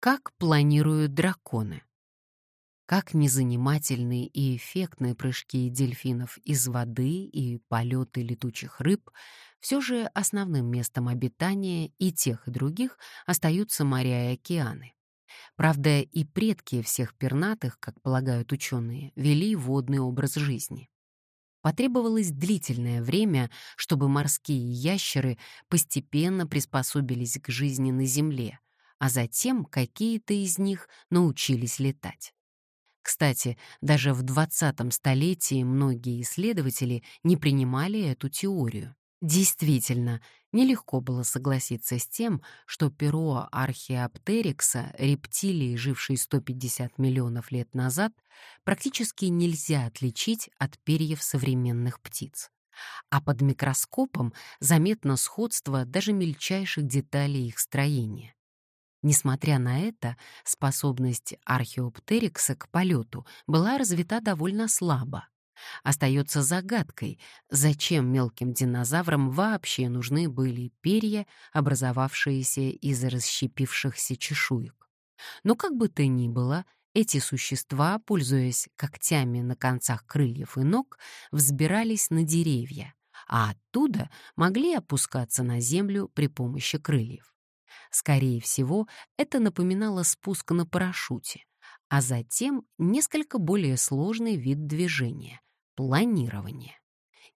Как планируют драконы? Как незанимательные и эффектные прыжки дельфинов из воды и полеты летучих рыб, все же основным местом обитания и тех, и других остаются моря и океаны. Правда, и предки всех пернатых, как полагают ученые, вели водный образ жизни. Потребовалось длительное время, чтобы морские ящеры постепенно приспособились к жизни на Земле, а затем какие-то из них научились летать. Кстати, даже в 20 столетии многие исследователи не принимали эту теорию. Действительно, нелегко было согласиться с тем, что перо археоптерикса, рептилии, жившей 150 миллионов лет назад, практически нельзя отличить от перьев современных птиц. А под микроскопом заметно сходство даже мельчайших деталей их строения. Несмотря на это, способность археоптерикса к полету была развита довольно слабо. Остается загадкой, зачем мелким динозаврам вообще нужны были перья, образовавшиеся из расщепившихся чешуек. Но как бы то ни было, эти существа, пользуясь когтями на концах крыльев и ног, взбирались на деревья, а оттуда могли опускаться на землю при помощи крыльев. Скорее всего, это напоминало спуск на парашюте, а затем несколько более сложный вид движения — планирование.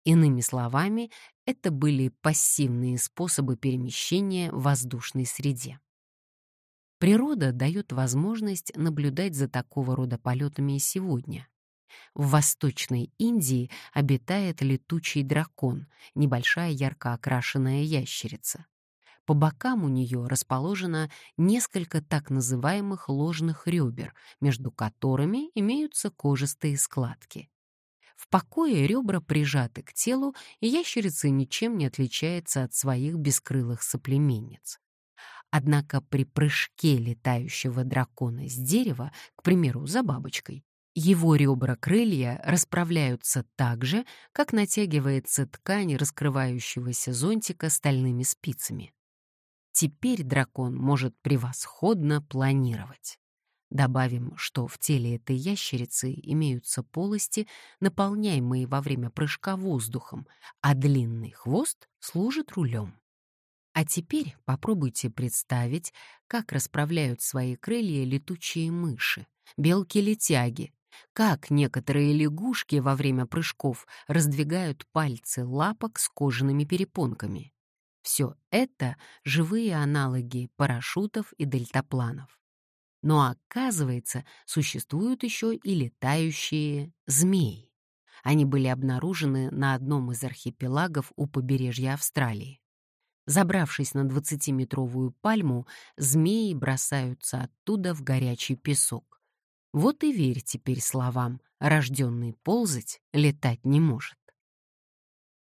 Иными словами, это были пассивные способы перемещения в воздушной среде. Природа дает возможность наблюдать за такого рода полетами и сегодня. В Восточной Индии обитает летучий дракон, небольшая ярко окрашенная ящерица. По бокам у нее расположено несколько так называемых ложных ребер, между которыми имеются кожистые складки. В покое ребра прижаты к телу, и ящерица ничем не отличается от своих бескрылых соплеменниц. Однако при прыжке летающего дракона с дерева, к примеру, за бабочкой, его ребра-крылья расправляются так же, как натягивается ткань раскрывающегося зонтика стальными спицами. Теперь дракон может превосходно планировать. Добавим, что в теле этой ящерицы имеются полости, наполняемые во время прыжка воздухом, а длинный хвост служит рулем. А теперь попробуйте представить, как расправляют свои крылья летучие мыши, белки-летяги, как некоторые лягушки во время прыжков раздвигают пальцы лапок с кожаными перепонками. Все это — живые аналоги парашютов и дельтапланов. Но оказывается, существуют еще и летающие змеи. Они были обнаружены на одном из архипелагов у побережья Австралии. Забравшись на 20-метровую пальму, змеи бросаются оттуда в горячий песок. Вот и верь теперь словам, рожденный ползать летать не может.